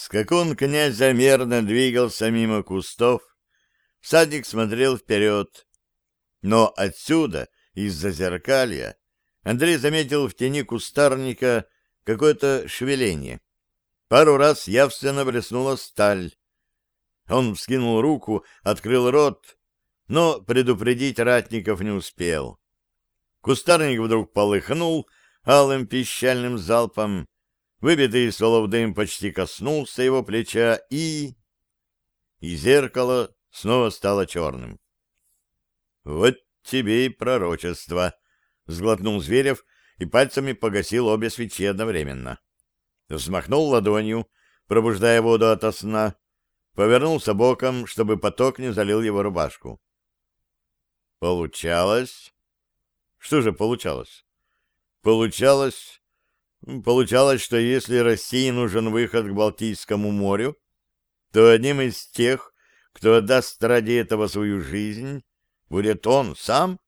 Скакун князя мерно двигался мимо кустов, всадник смотрел вперед. Но отсюда, из-за зеркалья, Андрей заметил в тени кустарника какое-то шевеление. Пару раз явственно блеснула сталь. Он вскинул руку, открыл рот, но предупредить ратников не успел. Кустарник вдруг полыхнул алым пищальным залпом, выбитый солов дым почти коснулся его плеча, и... И зеркало снова стало черным. — Вот тебе и пророчество! — сглотнул Зверев и пальцами погасил обе свечи одновременно. Взмахнул ладонью, пробуждая воду ото сна, повернулся боком, чтобы поток не залил его рубашку. Получалось... Что же получалось? Получалось... Получалось, что если России нужен выход к Балтийскому морю, то одним из тех, кто отдаст ради этого свою жизнь, будет он сам?